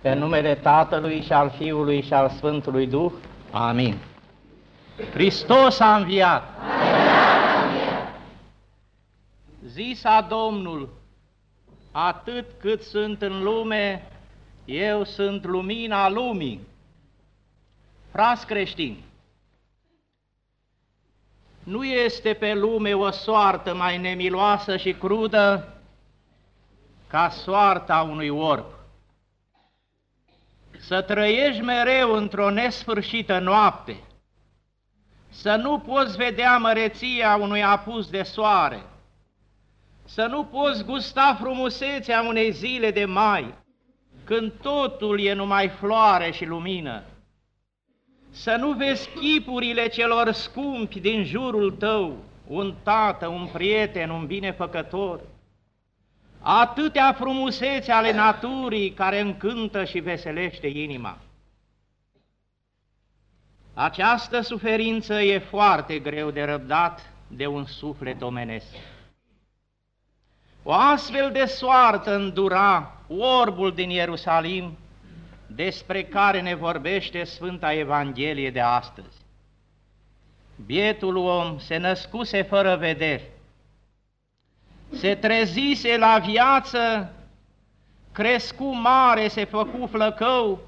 Pe numele Tatălui și al Fiului și al Sfântului Duh. Amin. Hristos a înviat! Zisa Domnul, atât cât sunt în lume, eu sunt lumina lumii. Frați creștini, nu este pe lume o soartă mai nemiloasă și crudă ca soarta unui orb. Să trăiești mereu într-o nesfârșită noapte, să nu poți vedea măreția unui apus de soare, să nu poți gusta frumusețea unei zile de mai, când totul e numai floare și lumină, să nu vezi chipurile celor scumpi din jurul tău, un tată, un prieten, un binefăcător, atâtea frumusețe ale naturii care încântă și veselește inima. Această suferință e foarte greu de răbdat de un suflet omenesc. O astfel de soartă îndura orbul din Ierusalim, despre care ne vorbește Sfânta Evanghelie de astăzi. Bietul om se născuse fără vederi, se trezise la viață, crescu mare, se făcu flăcău,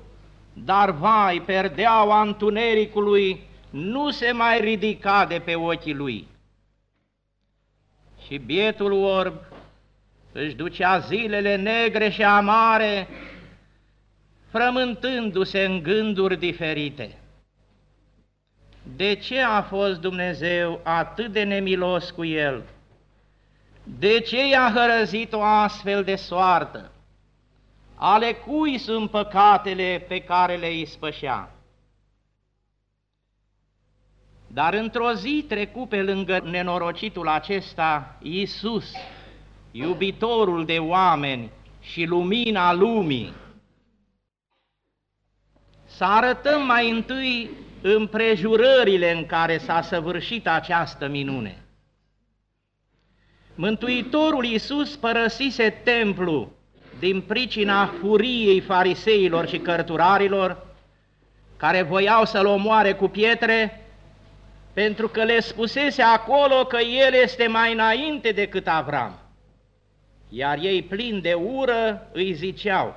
dar vai, perdeaua întunericului nu se mai ridica de pe ochii lui. Și bietul orb își ducea zilele negre și amare, frământându-se în gânduri diferite. De ce a fost Dumnezeu atât de nemilos cu el? De ce i-a hărăzit o astfel de soartă? Ale cui sunt păcatele pe care le ispășea? Dar într-o zi trecu pe lângă nenorocitul acesta Iisus, iubitorul de oameni și lumina lumii. Să arătăm mai întâi împrejurările în care s-a săvârșit această minune. Mântuitorul Iisus părăsise templu din pricina furiei fariseilor și cărturarilor, care voiau să-l omoare cu pietre, pentru că le spusese acolo că el este mai înainte decât Avram. Iar ei, plini de ură, îi ziceau,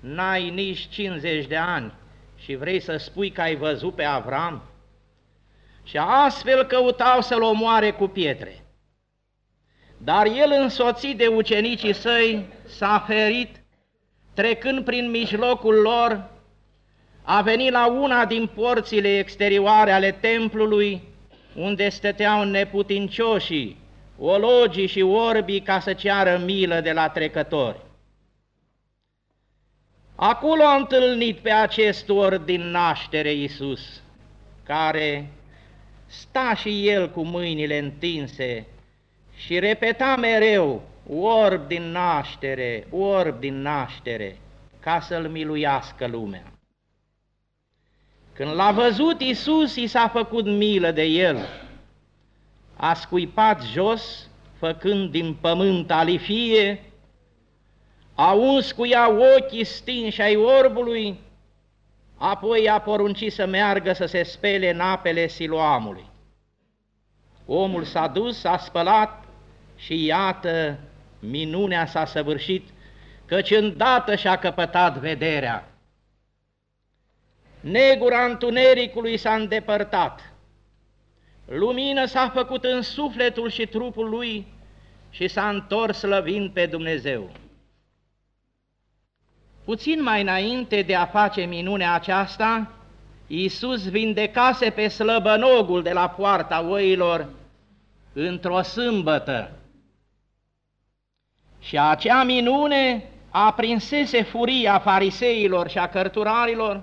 N-ai nici 50 de ani și vrei să spui că ai văzut pe Avram? Și astfel căutau să-l omoare cu pietre. Dar el, însoțit de ucenicii săi, s-a ferit, trecând prin mijlocul lor, a venit la una din porțile exterioare ale templului, unde stăteau neputincioșii, ologii și orbii ca să ceară milă de la trecători. Acolo a întâlnit pe acest orb din naștere Iisus, care sta și el cu mâinile întinse și repeta mereu, orb din naștere, orb din naștere, ca să-l miluiască lumea. Când l-a văzut Iisus, i s-a făcut milă de el, a scuipat jos, făcând din pământ alifie, a uns cu ea ochii stinși ai orbului, apoi a poruncit să meargă să se spele în apele siloamului. Omul s-a dus, s-a spălat și iată, minunea s-a săvârșit, căci îndată și-a căpătat vederea. Negura întunericului s-a îndepărtat, lumină s-a făcut în sufletul și trupul lui și s-a întors slăvind pe Dumnezeu. Puțin mai înainte de a face minunea aceasta, Iisus vindecase pe slăbănogul de la poarta oilor într-o sâmbătă. Și acea minune aprinsese furia fariseilor și a cărturarilor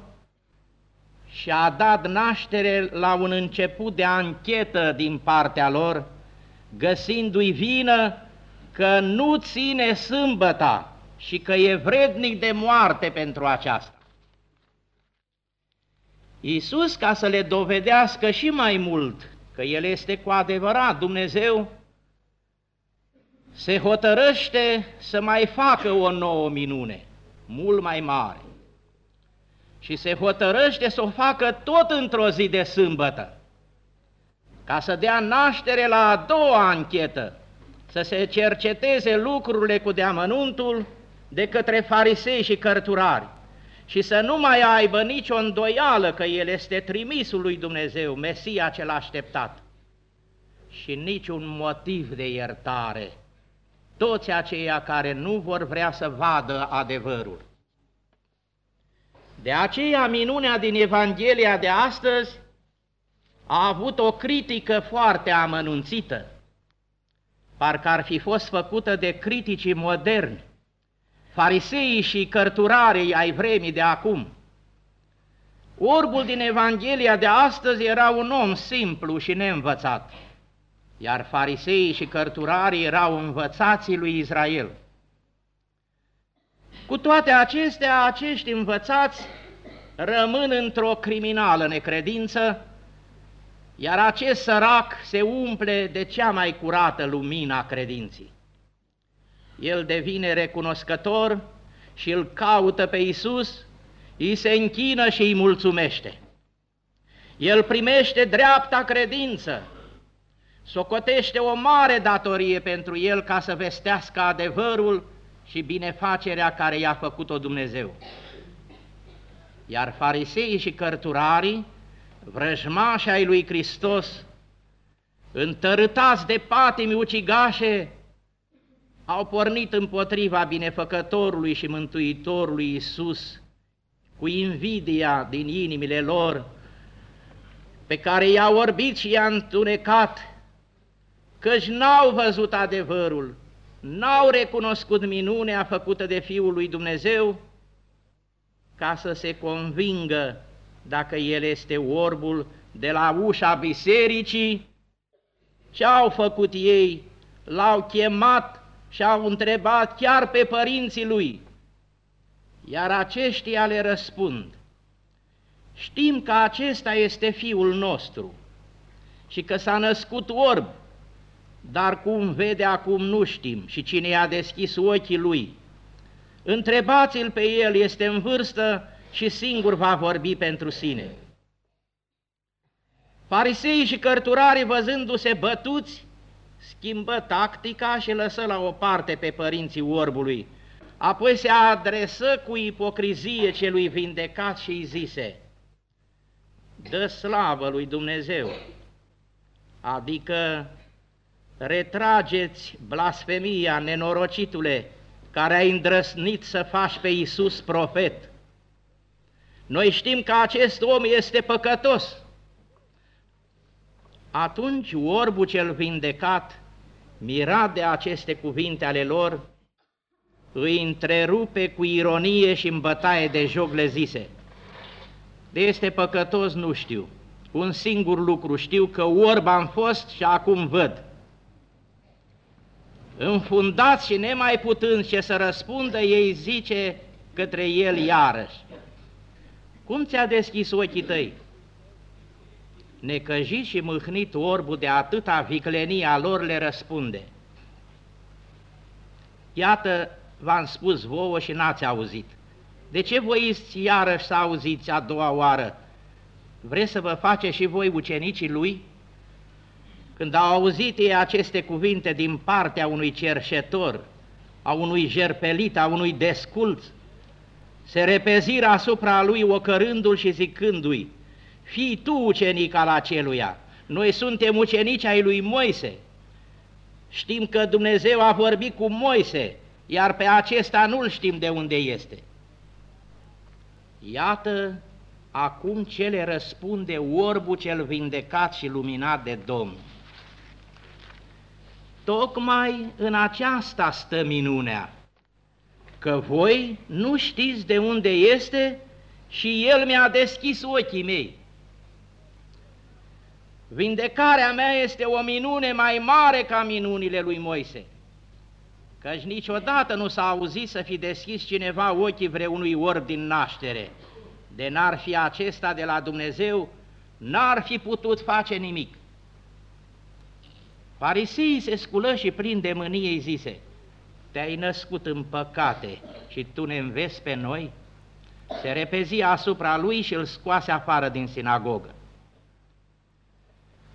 și a dat naștere la un început de anchetă din partea lor, găsindu-i vină că nu ține sâmbăta, și că e vrednic de moarte pentru aceasta. Iisus, ca să le dovedească și mai mult că El este cu adevărat Dumnezeu, se hotărăște să mai facă o nouă minune, mult mai mare. Și se hotărăște să o facă tot într-o zi de sâmbătă, ca să dea naștere la a doua anchetă, să se cerceteze lucrurile cu deamănuntul de către farisei și cărturari și să nu mai aibă nicio îndoială că El este trimisul lui Dumnezeu, Mesia cel așteptat și niciun motiv de iertare. Toți aceia care nu vor vrea să vadă adevărul. De aceea minunea din Evanghelia de astăzi a avut o critică foarte amănunțită, parcă ar fi fost făcută de criticii moderni, fariseii și cărturarii ai vremii de acum. Orbul din Evanghelia de astăzi era un om simplu și neînvățat, iar fariseii și cărturarii erau învățații lui Israel. Cu toate acestea, acești învățați rămân într-o criminală necredință, iar acest sărac se umple de cea mai curată lumina credinții. El devine recunoscător și îl caută pe Isus, îi se închină și îi mulțumește. El primește dreapta credință, socotește o mare datorie pentru el ca să vestească adevărul și binefacerea care i-a făcut-o Dumnezeu. Iar fariseii și cărturarii, vrăjmași ai lui Hristos, întărâtați de patimi ucigașe, au pornit împotriva binefăcătorului și mântuitorului Isus cu invidia din inimile lor, pe care i-a orbit și i-a întunecat, căci n-au văzut adevărul, n-au recunoscut minunea făcută de Fiul lui Dumnezeu, ca să se convingă dacă El este orbul de la ușa bisericii, ce au făcut ei? L-au chemat și au întrebat chiar pe părinții lui, iar aceștia le răspund, știm că acesta este fiul nostru și că s-a născut orb, dar cum vede acum nu știm și cine i-a deschis ochii lui. Întrebați-l pe el, este în vârstă și singur va vorbi pentru sine. Fariseii și cărturarii văzându-se bătuți, schimbă tactica și lăsă la o parte pe părinții orbului. Apoi se adresă cu ipocrizie celui vindecat și îi zise, Dă slavă lui Dumnezeu, adică retrageți blasfemia, nenorocitule, care ai îndrăsnit să faci pe Iisus profet. Noi știm că acest om este păcătos. Atunci orbul cel vindecat, mirat de aceste cuvinte ale lor, îi întrerupe cu ironie și în bătaie de joc le zise, de este păcătos nu știu, un singur lucru știu că orb am fost și acum văd. Înfundați și nemai putând ce să răspundă, ei zice către el iarăși, cum ți-a deschis ochii tăi? Necăjit și mâhnit orbul de atâta viclenie a lor le răspunde. Iată, v-am spus vouă și n-ați auzit. De ce voiți iarăși să auziți a doua oară? Vreți să vă faceți și voi ucenicii lui? Când au auzit ei aceste cuvinte din partea unui cerșetor, a unui jerpelit, a unui desculț, se repeziră asupra lui ocărându-l și zicându-i, fii tu ucenic al aceluia, noi suntem ucenici ai lui Moise. Știm că Dumnezeu a vorbit cu Moise, iar pe acesta nu-l știm de unde este. Iată acum ce le răspunde orbul cel vindecat și luminat de Domnul. Tocmai în aceasta stă minunea, că voi nu știți de unde este și El mi-a deschis ochii mei. Vindecarea mea este o minune mai mare ca minunile lui Moise, căci niciodată nu s-a auzit să fi deschis cineva ochii vreunui orb din naștere. De n-ar fi acesta de la Dumnezeu, n-ar fi putut face nimic. Fariseii se sculă și plin de mânie îi zise, te-ai născut în păcate și tu ne înveți pe noi? Se repezi asupra lui și îl scoase afară din sinagogă.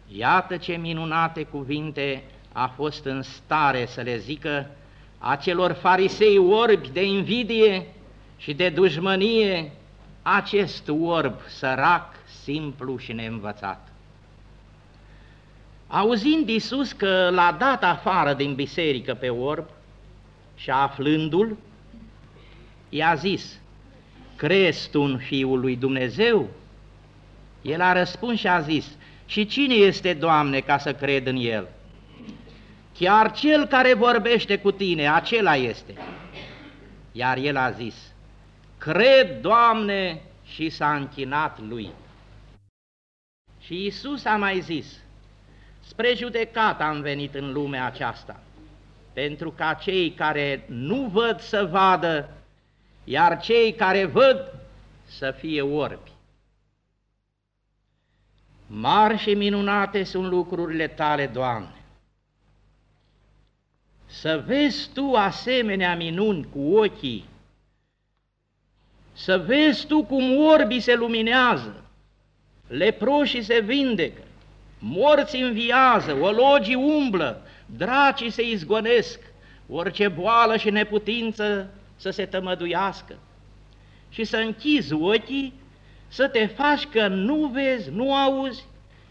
Iată ce minunate cuvinte a fost în stare să le zică acelor farisei orbi de invidie și de dușmănie, acest orb sărac, simplu și neînvățat. Auzind Iisus că l-a dat afară din biserică pe orb și aflându-l, i-a zis, crezi tu în Fiul lui Dumnezeu? El a răspuns și a zis, și cine este, Doamne, ca să cred în El? Chiar cel care vorbește cu tine, acela este. Iar el a zis, cred, Doamne, și s-a închinat lui. Și Isus a mai zis, spre judecat am venit în lumea aceasta, pentru ca cei care nu văd să vadă, iar cei care văd să fie orbi. Mari și minunate sunt lucrurile tale, Doamne. Să vezi tu asemenea minuni cu ochii, să vezi tu cum orbii se luminează, leproșii se vindecă, morți înviază, ologii umblă, dracii se izgonesc, orice boală și neputință să se tămăduiască și să închizi ochii, să te faci că nu vezi, nu auzi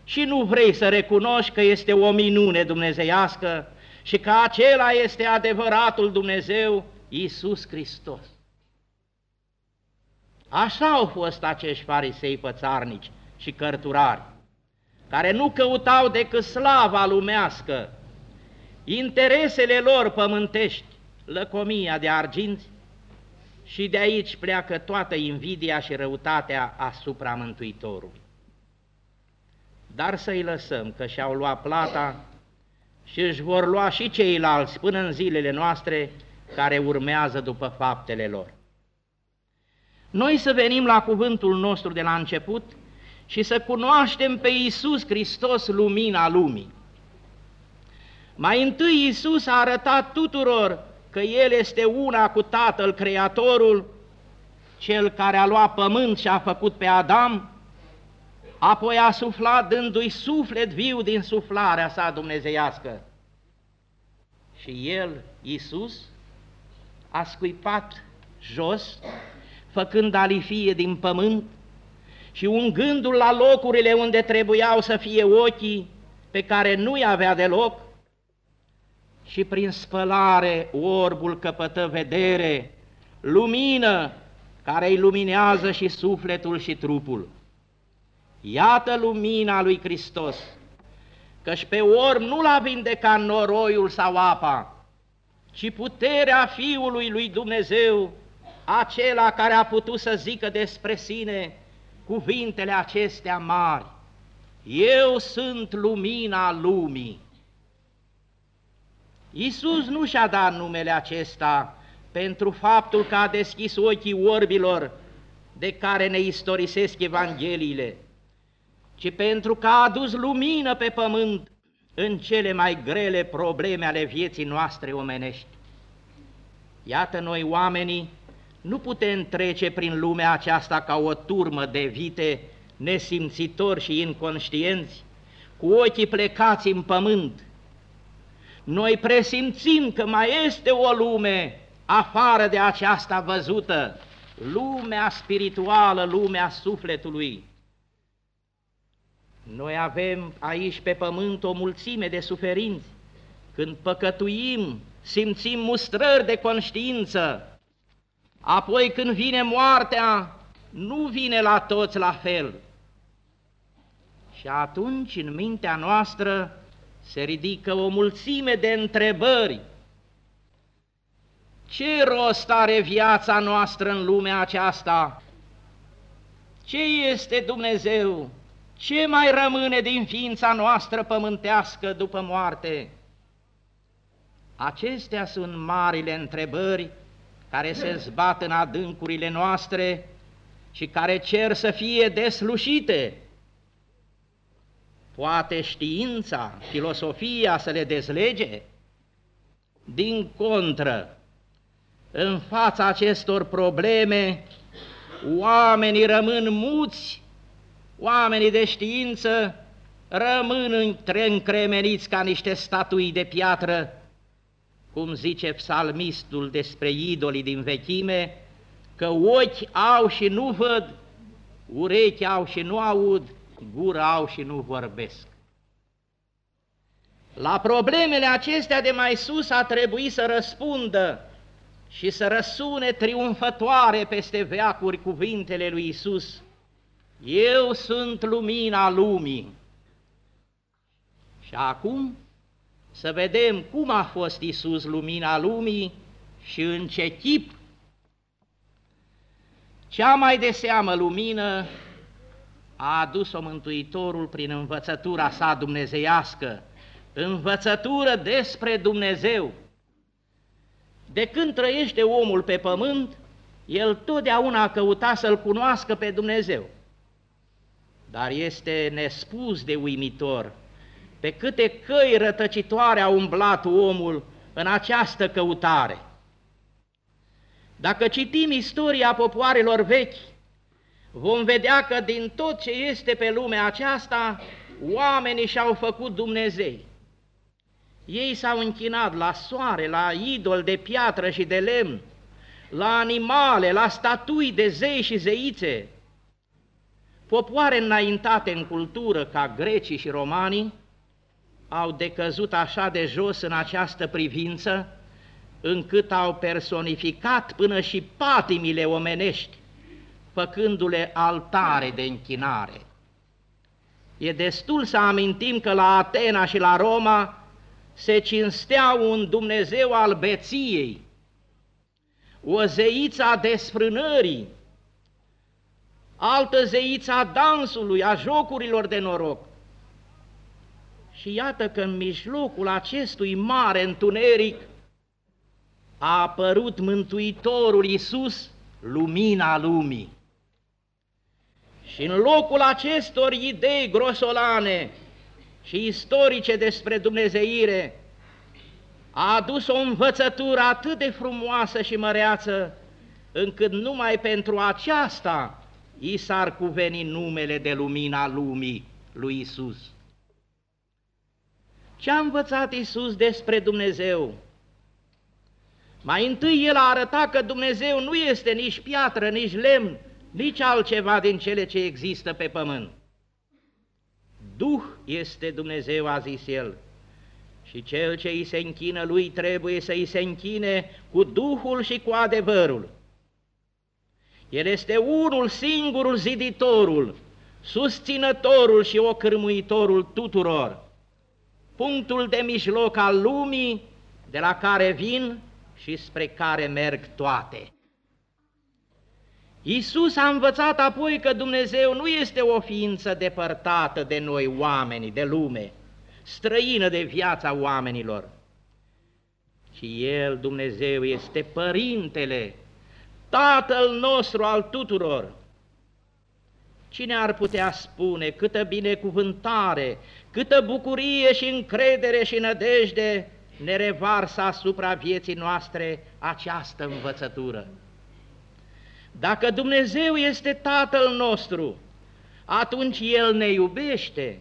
și nu vrei să recunoști că este o minune dumnezeiască și că acela este adevăratul Dumnezeu, Iisus Hristos. Așa au fost acești farisei pățarnici și cărturari, care nu căutau decât slava lumească, interesele lor pământești, lăcomia de arginți, și de aici pleacă toată invidia și răutatea asupra Mântuitorului. Dar să-i lăsăm, că și-au luat plata și își vor lua și ceilalți până în zilele noastre care urmează după faptele lor. Noi să venim la cuvântul nostru de la început și să cunoaștem pe Iisus Hristos, lumina lumii. Mai întâi Iisus a arătat tuturor că El este una cu Tatăl Creatorul, Cel care a luat pământ și a făcut pe Adam, apoi a suflat dându-i suflet viu din suflarea sa dumnezeiască. Și El, Iisus, a scuipat jos, făcând alifie din pământ și ungându-l la locurile unde trebuiau să fie ochii, pe care nu-i avea deloc, și prin spălare orbul căpătă vedere, lumină care îi luminează și sufletul și trupul. Iată lumina lui Hristos, căci pe orb nu l-a vindecat noroiul sau apa, ci puterea Fiului lui Dumnezeu, acela care a putut să zică despre sine cuvintele acestea mari. Eu sunt lumina lumii. Iisus nu și-a dat numele acesta pentru faptul că a deschis ochii orbilor de care ne istorisesc Evangheliile, ci pentru că a adus lumină pe pământ în cele mai grele probleme ale vieții noastre omenești. Iată noi oamenii nu putem trece prin lumea aceasta ca o turmă de vite nesimțitori și inconștienți, cu ochii plecați în pământ, noi presimțim că mai este o lume afară de aceasta văzută, lumea spirituală, lumea sufletului. Noi avem aici pe pământ o mulțime de suferinți. Când păcătuim, simțim mustrări de conștiință. Apoi când vine moartea, nu vine la toți la fel. Și atunci în mintea noastră se ridică o mulțime de întrebări. Ce rost are viața noastră în lumea aceasta? Ce este Dumnezeu? Ce mai rămâne din ființa noastră pământească după moarte? Acestea sunt marile întrebări care se zbat în adâncurile noastre și care cer să fie deslușite Poate știința, filosofia să le dezlege? Din contră, în fața acestor probleme, oamenii rămân muți, oamenii de știință rămân între încremeniți ca niște statui de piatră, cum zice psalmistul despre idolii din vechime, că ochi au și nu văd, urechi au și nu aud, gură au și nu vorbesc. La problemele acestea de mai sus a trebuit să răspundă și să răsune triumfătoare peste veacuri cuvintele lui Isus. Eu sunt lumina lumii. Și acum să vedem cum a fost Isus lumina lumii și în ce chip. Cea mai de seamă lumină a adus-o Mântuitorul prin învățătura sa dumnezeiască, învățătură despre Dumnezeu. De când trăiește omul pe pământ, el totdeauna a căutat să-L cunoască pe Dumnezeu. Dar este nespus de uimitor pe câte căi rătăcitoare a umblat omul în această căutare. Dacă citim istoria popoarelor vechi, vom vedea că din tot ce este pe lumea aceasta, oamenii și-au făcut Dumnezei. Ei s-au închinat la soare, la idol de piatră și de lemn, la animale, la statui de zei și zeițe. Popoare înaintate în cultură ca grecii și romanii au decăzut așa de jos în această privință, încât au personificat până și patimile omenești, făcându-le altare de închinare. E destul să amintim că la Atena și la Roma se cinstea un Dumnezeu al beției, o zeiță a desfrânării, altă zeiță a dansului, a jocurilor de noroc. Și iată că în mijlocul acestui mare întuneric a apărut Mântuitorul Iisus, lumina lumii. Și în locul acestor idei grosolane, și istorice despre Dumnezeire, a adus o învățătură atât de frumoasă și măreață, încât numai pentru aceasta i s-ar cuveni numele de lumina lumii lui Isus. Ce a învățat Isus despre Dumnezeu? Mai întâi el a arătat că Dumnezeu nu este nici piatră, nici lemn, nici altceva din cele ce există pe pământ. Duh este Dumnezeu, a zis el, și cel ce îi se închină lui trebuie să îi se închine cu Duhul și cu adevărul. El este unul singurul ziditorul, susținătorul și ocârmuitorul tuturor, punctul de mijloc al lumii de la care vin și spre care merg toate. Iisus a învățat apoi că Dumnezeu nu este o ființă depărtată de noi oamenii, de lume, străină de viața oamenilor, ci El, Dumnezeu, este Părintele, Tatăl nostru al tuturor. Cine ar putea spune câtă binecuvântare, câtă bucurie și încredere și nădejde ne revarsă asupra vieții noastre această învățătură? Dacă Dumnezeu este Tatăl nostru, atunci El ne iubește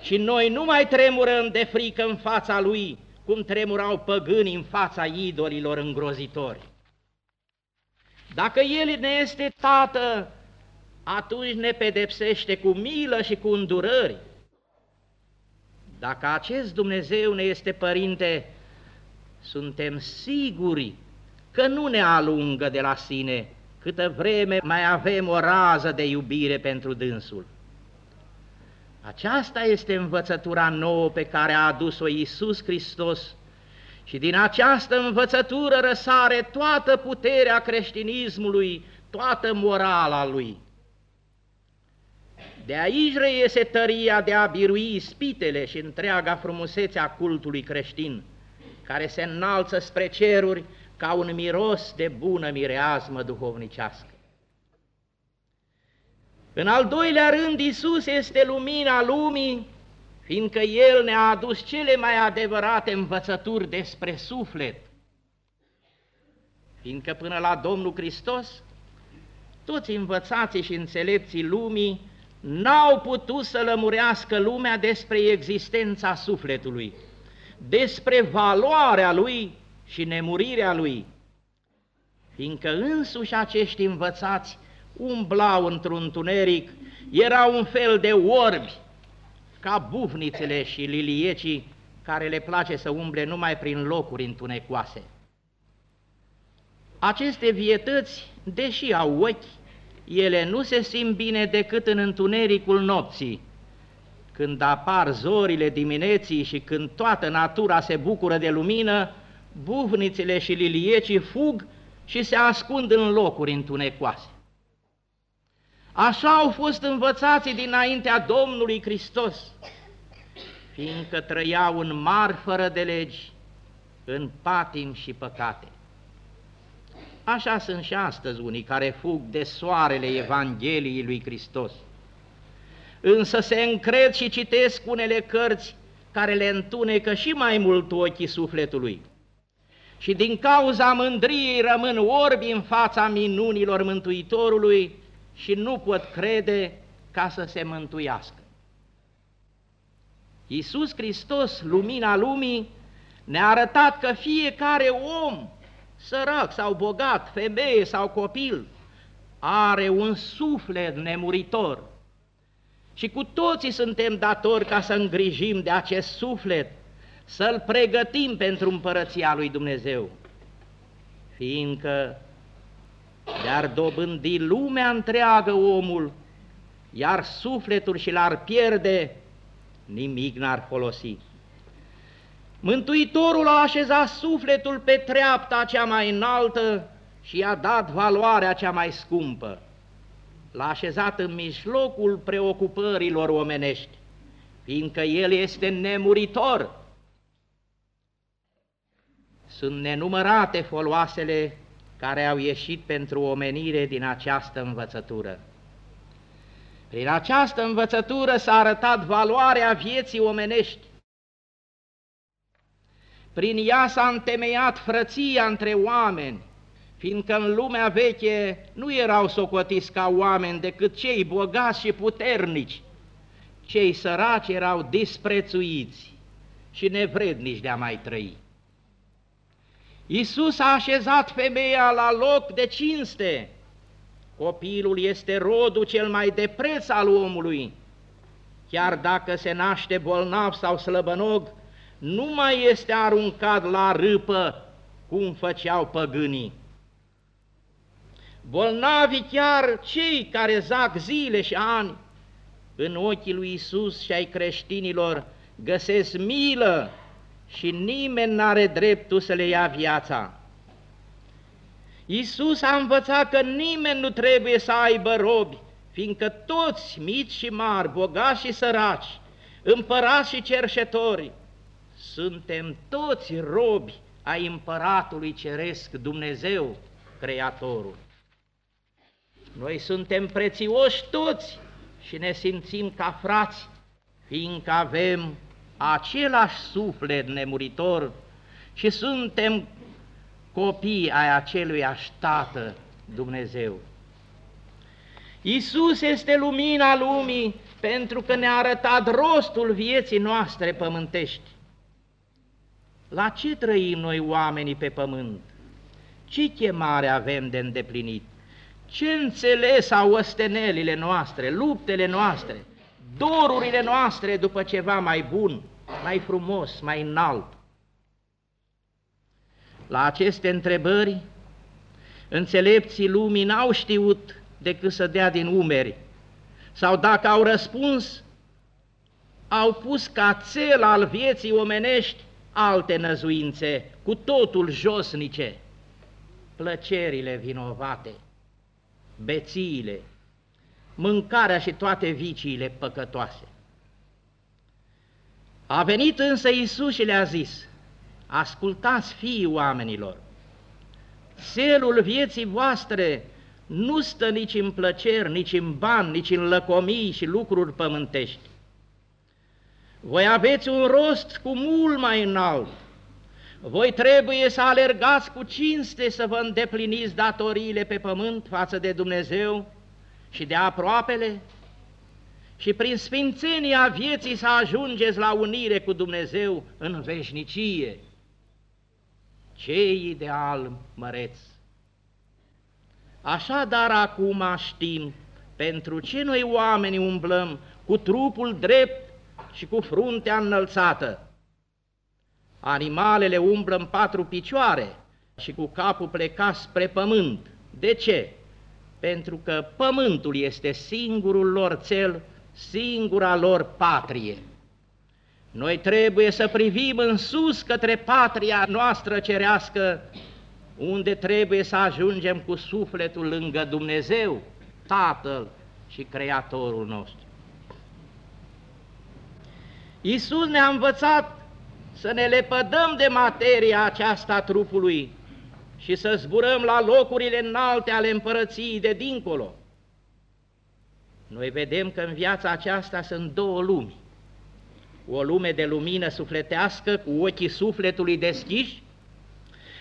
și noi nu mai tremurăm de frică în fața Lui, cum tremurau păgânii în fața idolilor îngrozitori. Dacă El ne este Tată, atunci ne pedepsește cu milă și cu îndurări. Dacă acest Dumnezeu ne este Părinte, suntem siguri că nu ne alungă de la sine, câtă vreme mai avem o rază de iubire pentru dânsul. Aceasta este învățătura nouă pe care a adus-o Iisus Hristos și din această învățătură răsare toată puterea creștinismului, toată morala lui. De aici reiese tăria de a birui spitele și întreaga frumusețe a cultului creștin, care se înalță spre ceruri ca un miros de bună mireazmă duhovnicească. În al doilea rând, Isus este lumina lumii, fiindcă El ne-a adus cele mai adevărate învățături despre suflet. fiindcă până la Domnul Hristos, toți învățații și înțelepții lumii n-au putut să lămurească lumea despre existența sufletului, despre valoarea lui și nemurirea lui, fiindcă însuși acești învățați umblau într-un întuneric, erau un fel de orbi, ca bufnițele și liliecii care le place să umble numai prin locuri întunecoase. Aceste vietăți, deși au ochi, ele nu se simt bine decât în întunericul nopții, când apar zorile dimineții și când toată natura se bucură de lumină, bufnițele și liliecii fug și se ascund în locuri întunecoase. Așa au fost învățații dinaintea Domnului Hristos, fiindcă trăiau în mari fără de legi, în patim și păcate. Așa sunt și astăzi unii care fug de soarele Evangheliei lui Hristos. Însă se încred și citesc unele cărți care le întunecă și mai mult ochii sufletului. Și din cauza mândriei rămân orbi în fața minunilor Mântuitorului și nu pot crede ca să se mântuiască. Iisus Hristos, lumina lumii, ne-a arătat că fiecare om sărac sau bogat, femeie sau copil, are un suflet nemuritor. Și cu toții suntem datori ca să îngrijim de acest suflet, să-l pregătim pentru împărăția lui Dumnezeu, fiindcă de-ar dobândi lumea întreagă omul, iar sufletul și l-ar pierde, nimic n-ar folosi. Mântuitorul a așezat sufletul pe treapta cea mai înaltă și i-a dat valoarea cea mai scumpă. L-a așezat în mijlocul preocupărilor omenești, fiindcă El este nemuritor. Sunt nenumărate foloasele care au ieșit pentru omenire din această învățătură. Prin această învățătură s-a arătat valoarea vieții omenești, prin ea s-a întemeiat frăția între oameni, fiindcă în lumea veche nu erau socotiți ca oameni decât cei bogați și puternici. Cei săraci erau disprețuiți și nevrednici de a mai trăi. Iisus a așezat femeia la loc de cinste. Copilul este rodul cel mai de preț al omului. Chiar dacă se naște bolnav sau slăbănog, nu mai este aruncat la râpă cum făceau păgânii. Bolnavii chiar cei care zac zile și ani, în ochii lui Isus și ai creștinilor găsesc milă și nimeni n-are dreptul să le ia viața. Isus a învățat că nimeni nu trebuie să aibă robi, fiindcă toți, mici și mari, bogați și săraci, împărați și cerșetori, suntem toți robi ai împăratului ceresc Dumnezeu, Creatorul. Noi suntem prețioși toți și ne simțim ca frați, fiindcă avem același suflet nemuritor și suntem copii ai acelui Tată Dumnezeu. Isus este lumina lumii pentru că ne-a arătat rostul vieții noastre pământești. La ce trăim noi oamenii pe pământ? Ce chemare avem de îndeplinit? Ce înțeles au ostenelile noastre, luptele noastre, dorurile noastre după ceva mai bun, mai frumos, mai înalt? La aceste întrebări, înțelepții lumii n-au știut decât să dea din umeri, sau dacă au răspuns, au pus ca cel al vieții omenești alte năzuințe, cu totul josnice, plăcerile vinovate, bețiile, mâncarea și toate viciile păcătoase. A venit însă Iisus și le-a zis, ascultați fiii oamenilor, selul vieții voastre nu stă nici în plăceri, nici în bani, nici în lăcomii și lucruri pământești, voi aveți un rost cu mult mai înalt, Voi trebuie să alergați cu cinste să vă îndepliniți datoriile pe pământ față de Dumnezeu și de aproapele și prin sfințenia vieții să ajungeți la unire cu Dumnezeu în veșnicie. Ce ideal măreț! Așadar acum știm pentru ce noi oamenii umblăm cu trupul drept și cu fruntea înălțată. Animalele umblă în patru picioare și cu capul plecat spre pământ. De ce? Pentru că pământul este singurul lor cel, singura lor patrie. Noi trebuie să privim în sus către patria noastră cerească, unde trebuie să ajungem cu sufletul lângă Dumnezeu, Tatăl și Creatorul nostru. Iisus ne-a învățat să ne lepădăm de materia aceasta trupului și să zburăm la locurile înalte ale împărăției de dincolo. Noi vedem că în viața aceasta sunt două lumi. O lume de lumină sufletească cu ochii sufletului deschiși,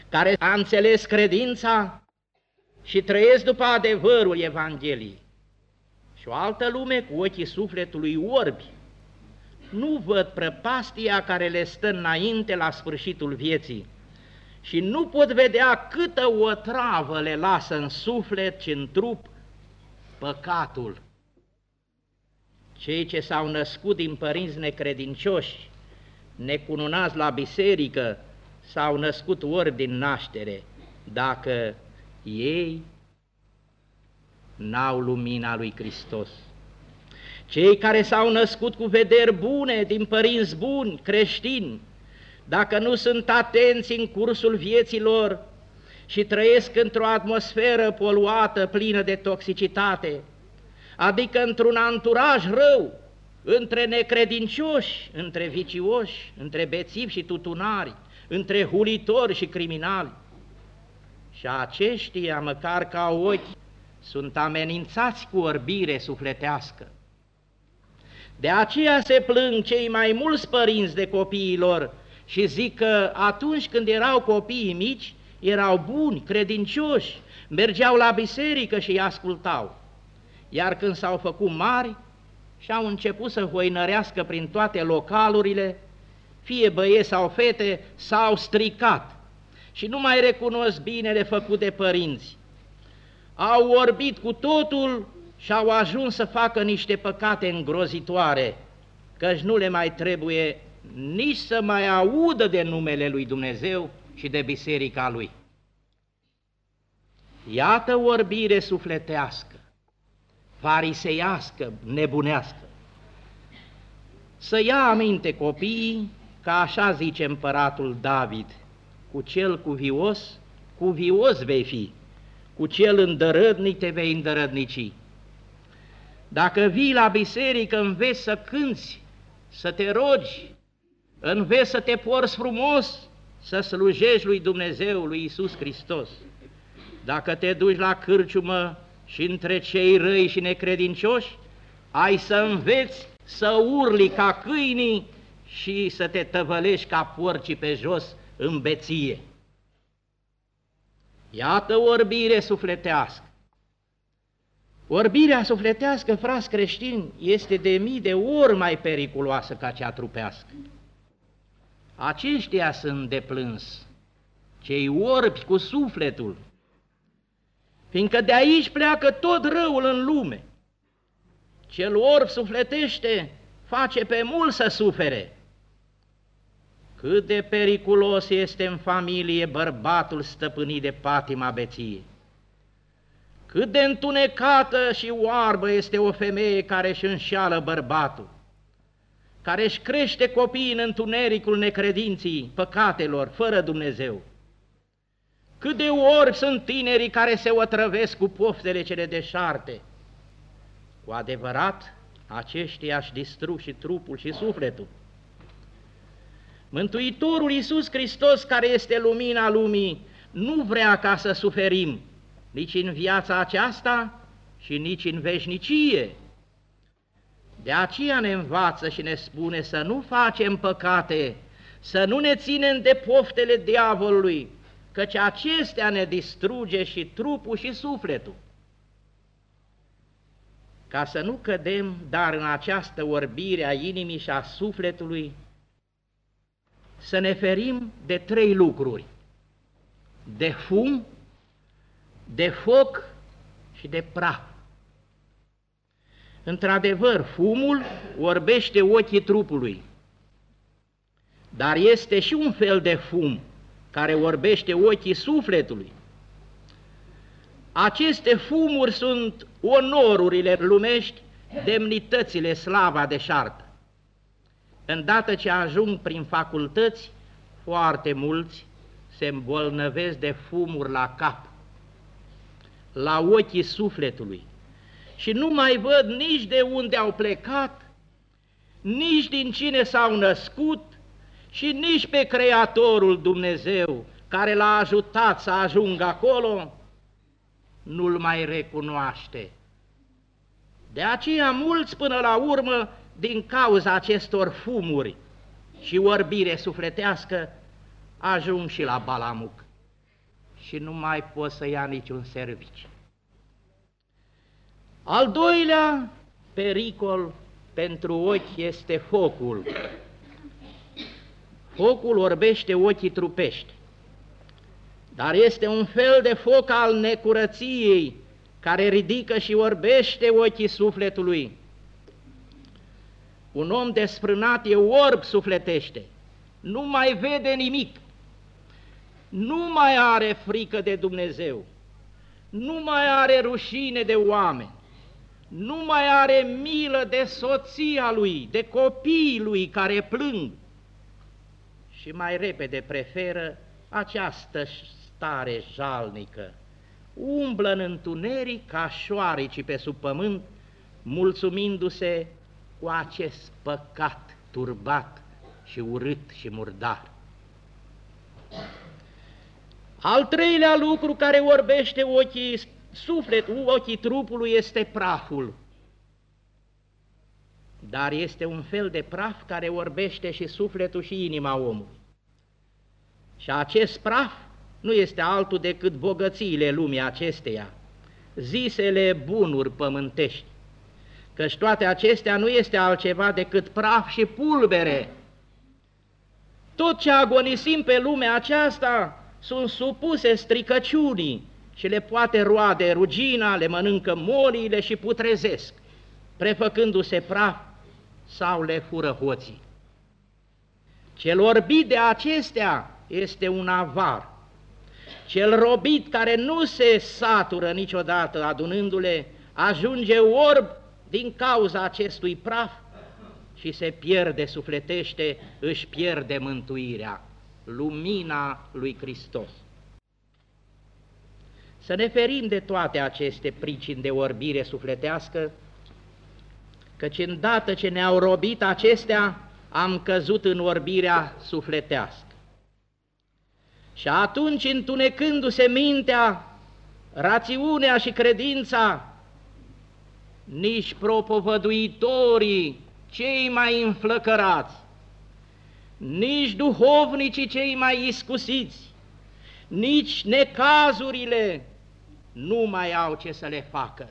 care a înțeles credința și trăiesc după adevărul Evangheliei. Și o altă lume cu ochii sufletului orbi, nu văd prăpastia care le stă înainte la sfârșitul vieții și nu pot vedea câtă o travă le lasă în suflet și în trup păcatul. Cei ce s-au născut din părinți necredincioși, necununați la biserică, s-au născut ori din naștere, dacă ei n-au lumina lui Hristos. Cei care s-au născut cu vederi bune, din părinți buni, creștini, dacă nu sunt atenți în cursul vieților și trăiesc într-o atmosferă poluată, plină de toxicitate, adică într-un anturaj rău, între necredincioși, între vicioși, între bețivi și tutunari, între hulitori și criminali. Și aceștia, măcar ca ochi, sunt amenințați cu orbire sufletească. De aceea se plâng cei mai mulți părinți de copiilor și zic că atunci când erau copiii mici, erau buni, credincioși, mergeau la biserică și îi ascultau. Iar când s-au făcut mari și au început să hoinărească prin toate localurile, fie băieți sau fete, s-au stricat și nu mai recunosc binele făcut de părinți. Au orbit cu totul și au ajuns să facă niște păcate îngrozitoare, căci nu le mai trebuie nici să mai audă de numele lui Dumnezeu și de biserica lui. Iată orbire sufletească, fariseiască, nebunească. Să ia aminte copiii, că așa zice împăratul David, cu cel cuvios, cuvios vei fi, cu cel îndărădnic te vei îndărădnici. Dacă vii la biserică, înveți să cânți, să te rogi, înveți să te porți frumos, să slujești lui Dumnezeu, lui Isus Hristos. Dacă te duci la cârciumă și între cei răi și necredincioși, ai să înveți să urli ca câinii și să te tăvălești ca porcii pe jos în beție. Iată orbire sufletească. Orbirea sufletească, frați creștini, este de mii de ori mai periculoasă ca cea trupească. Aceștia sunt de plâns, cei orbi cu sufletul, fiindcă de aici pleacă tot răul în lume. Cel orb sufletește face pe mult să sufere. Cât de periculos este în familie bărbatul stăpânit de patima beției. Cât de întunecată și oarbă este o femeie care își înșeală bărbatul, care își crește copiii în întunericul necredinții, păcatelor, fără Dumnezeu. Cât de orbi sunt tinerii care se otrăvesc cu poftele cele deșarte. Cu adevărat, aceștia își distrug și trupul și sufletul. Mântuitorul Iisus Hristos, care este lumina lumii, nu vrea ca să suferim, nici în viața aceasta și nici în veșnicie. De aceea ne învață și ne spune să nu facem păcate, să nu ne ținem de poftele diavolului, căci acestea ne distruge și trupul și sufletul. Ca să nu cădem, dar în această orbire a inimii și a sufletului, să ne ferim de trei lucruri, de fum, de foc și de praf. Într-adevăr, fumul orbește ochii trupului, dar este și un fel de fum care orbește ochii sufletului. Aceste fumuri sunt onorurile lumești, demnitățile slava deșartă. Îndată ce ajung prin facultăți, foarte mulți se îmbolnăvesc de fumuri la cap, la ochii sufletului și nu mai văd nici de unde au plecat, nici din cine s-au născut și nici pe Creatorul Dumnezeu care l-a ajutat să ajungă acolo, nu-l mai recunoaște. De aceea mulți până la urmă, din cauza acestor fumuri și orbire sufletească, ajung și la balamuc și nu mai pot să ia niciun serviciu. Al doilea pericol pentru ochi este focul. Focul orbește ochii trupești, dar este un fel de foc al necurăției care ridică și orbește ochii sufletului. Un om desfrânat e orb sufletește, nu mai vede nimic, nu mai are frică de Dumnezeu, nu mai are rușine de oameni, nu mai are milă de soția lui, de copiii lui care plâng și mai repede preferă această stare jalnică. Umblă în întuneric ca șoaricii pe sub pământ, mulțumindu-se cu acest păcat turbat și urât și murdar. Al treilea lucru care orbește ochii suflet, ochii trupului este praful. Dar este un fel de praf care orbește și sufletul și inima omului. Și acest praf nu este altul decât bogățiile lumii acesteia, zisele bunuri pământești, căci toate acestea nu este altceva decât praf și pulbere. Tot ce agonisim pe lumea aceasta sunt supuse stricăciunii, și le poate roade rugina, le mănâncă moliile și putrezesc, prefăcându-se praf sau le fură hoții. Cel orbit de acestea este un avar, cel robit care nu se satură niciodată adunându-le, ajunge orb din cauza acestui praf și se pierde, sufletește, își pierde mântuirea, lumina lui Hristos. Să ne ferim de toate aceste pricini de orbire sufletească, căci îndată ce ne-au robit acestea, am căzut în orbirea sufletească. Și atunci, întunecându-se mintea, rațiunea și credința, nici propovăduitorii, cei mai înflăcărați, nici duhovnicii cei mai iscusiți, nici necazurile nu mai au ce să le facă.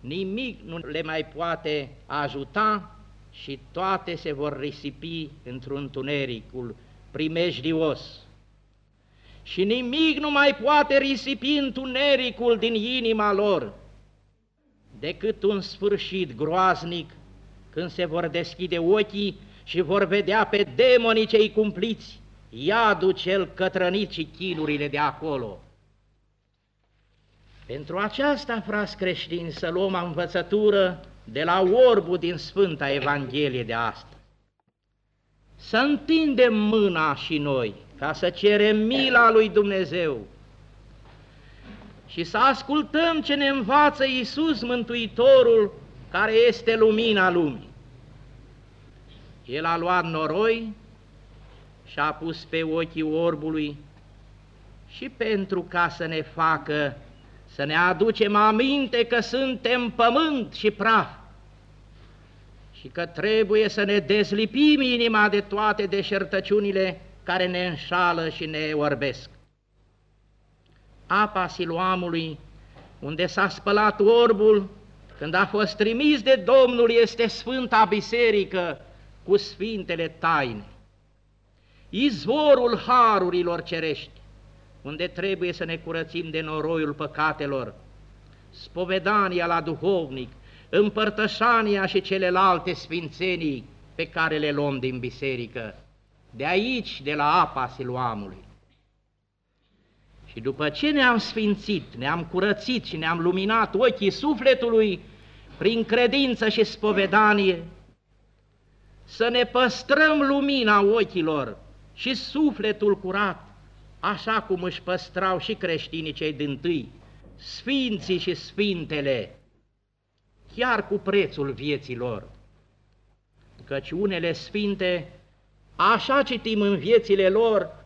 Nimic nu le mai poate ajuta și toate se vor risipi într-un întunericul primejdios. Și nimic nu mai poate risipi întunericul din inima lor, decât un sfârșit groaznic când se vor deschide ochii și vor vedea pe demonii cei cumpliți, iadul cel cătrănit și chinurile de acolo. Pentru aceasta, frați creștini, să luăm învățătură de la orbul din Sfânta Evanghelie de astăzi. Să întindem mâna și noi, ca să cerem mila lui Dumnezeu și să ascultăm ce ne învață Iisus Mântuitorul, care este lumina lumii. El a luat noroi și a pus pe ochii orbului și pentru ca să ne facă să ne aducem aminte că suntem pământ și praf și că trebuie să ne dezlipim inima de toate deșertăciunile care ne înșală și ne orbesc. Apa siluamului, unde s-a spălat orbul, când a fost trimis de Domnul, este Sfânta Biserică cu Sfintele Taine. Izvorul harurilor cerești, unde trebuie să ne curățim de noroiul păcatelor, spovedania la duhovnic, împărtășania și celelalte sfințenii pe care le luăm din biserică, de aici, de la apa siluamului. Și după ce ne-am sfințit, ne-am curățit și ne-am luminat ochii sufletului prin credință și spovedanie, să ne păstrăm lumina ochilor și sufletul curat, așa cum își păstrau și creștinii cei din tâi, sfinții și sfintele, chiar cu prețul vieții lor. Căci unele sfinte, așa citim în viețile lor,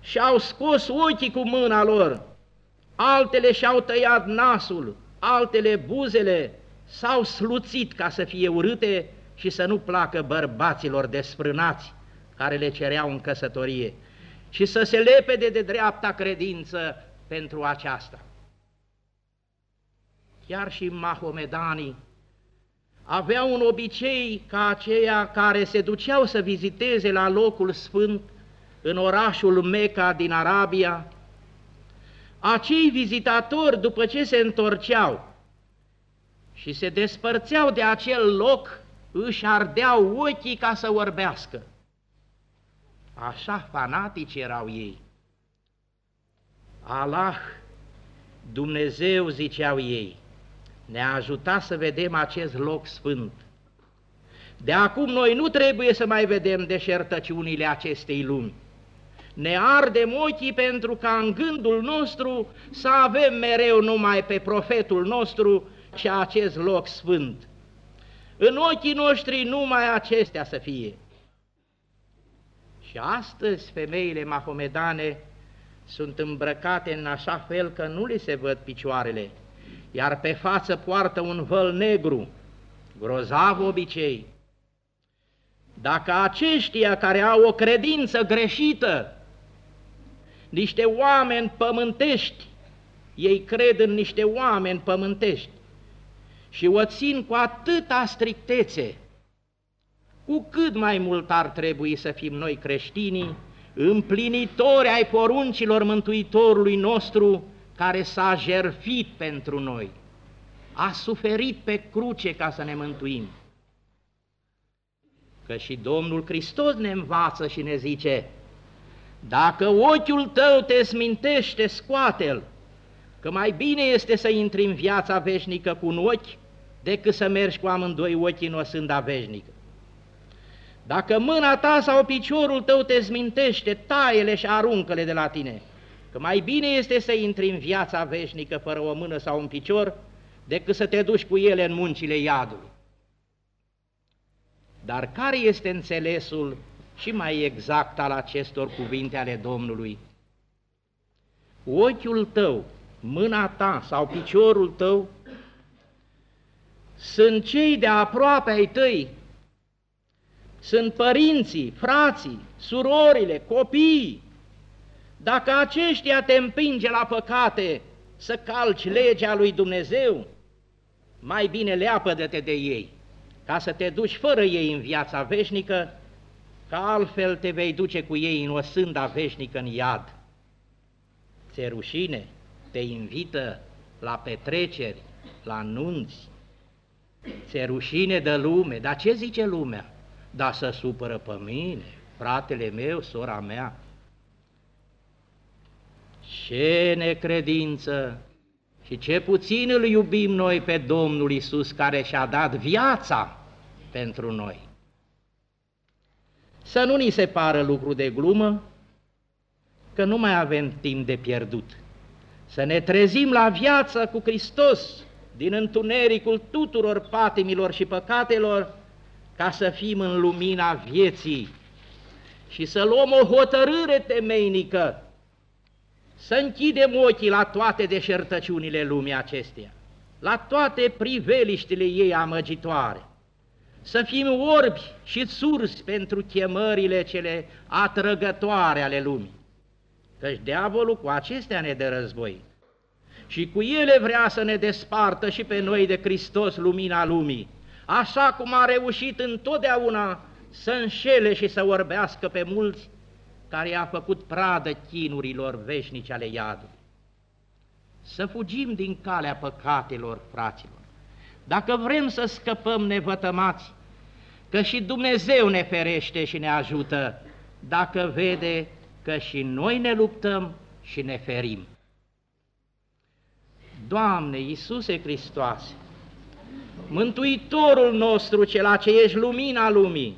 și-au scos ochii cu mâna lor, altele și-au tăiat nasul, altele buzele, s-au sluțit ca să fie urâte și să nu placă bărbaților desfrânați care le cereau în căsătorie și să se lepede de dreapta credință pentru aceasta. Chiar și mahomedanii aveau un obicei ca aceia care se duceau să viziteze la locul sfânt în orașul Meca din Arabia, acei vizitatori, după ce se întorceau și se despărțeau de acel loc, își ardeau ochii ca să orbească. Așa fanatici erau ei. Allah, Dumnezeu, ziceau ei, ne-a ajutat să vedem acest loc sfânt. De acum noi nu trebuie să mai vedem deșertăciunile acestei lumi. Ne ardem ochii pentru ca în gândul nostru să avem mereu numai pe profetul nostru și acest loc sfânt. În ochii noștri numai acestea să fie. Și astăzi femeile mahomedane sunt îmbrăcate în așa fel că nu li se văd picioarele, iar pe față poartă un văl negru, grozav obicei. Dacă aceștia care au o credință greșită, niște oameni pământești, ei cred în niște oameni pământești și o țin cu atâta strictețe, cu cât mai mult ar trebui să fim noi creștinii, împlinitori ai poruncilor Mântuitorului nostru, care s-a jerfit pentru noi, a suferit pe cruce ca să ne mântuim. Că și Domnul Hristos ne învață și ne zice, dacă ochiul tău te smintește, scoate-l, că mai bine este să intri în viața veșnică cu un ochi decât să mergi cu amândoi ochii în o sânda veșnică. Dacă mâna ta sau piciorul tău te zmintește, taie-le și aruncă-le de la tine, că mai bine este să intri în viața veșnică fără o mână sau un picior, decât să te duci cu ele în muncile iadului. Dar care este înțelesul și mai exact al acestor cuvinte ale Domnului? Ochiul tău, mâna ta sau piciorul tău sunt cei de aproape ai tăi, sunt părinții, frații, surorile, copiii. Dacă aceștia te împinge la păcate să calci legea lui Dumnezeu, mai bine leapădă-te de ei, ca să te duci fără ei în viața veșnică, că altfel te vei duce cu ei în o sânda veșnică în iad. Ți rușine, te invită la petreceri, la nunți, ți rușine de lume, dar ce zice lumea? Dar să supără pe mine, fratele meu, sora mea. Ce necredință și ce puțin îl iubim noi pe Domnul Isus care și-a dat viața pentru noi. Să nu ni se pară lucru de glumă, că nu mai avem timp de pierdut. Să ne trezim la viață cu Hristos din întunericul tuturor patimilor și păcatelor, ca să fim în lumina vieții și să luăm o hotărâre temeinică, să închidem ochii la toate deșertăciunile lumii acesteia, la toate priveliștile ei amăgitoare, să fim orbi și surzi pentru chemările cele atrăgătoare ale lumii. Căci diavolul cu acestea ne dă război și cu ele vrea să ne despartă și pe noi de Hristos, lumina lumii, așa cum a reușit întotdeauna să înșele și să orbească pe mulți care i-a făcut pradă chinurilor veșnice ale iadului. Să fugim din calea păcatelor, fraților. Dacă vrem să scăpăm nevătămați, că și Dumnezeu ne ferește și ne ajută, dacă vede că și noi ne luptăm și ne ferim. Doamne, Iisuse Hristoase, Mântuitorul nostru, cel ce ești lumina lumii,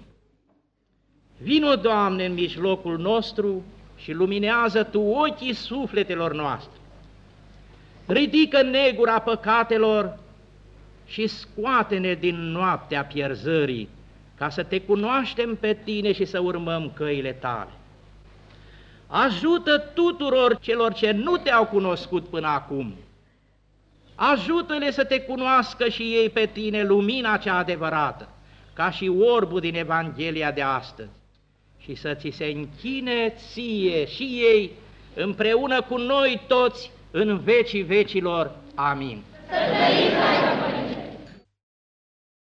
vino, Doamne, în mijlocul nostru și luminează Tu ochii sufletelor noastre. Ridică negura păcatelor și scoate-ne din noaptea pierzării, ca să Te cunoaștem pe Tine și să urmăm căile Tale. Ajută tuturor celor ce nu Te-au cunoscut până acum, Ajută-le să te cunoască și ei pe tine lumina cea adevărată, ca și orbul din Evanghelia de astăzi, și să ți se închine ție și ei împreună cu noi toți în vecii vecilor. Amin. Să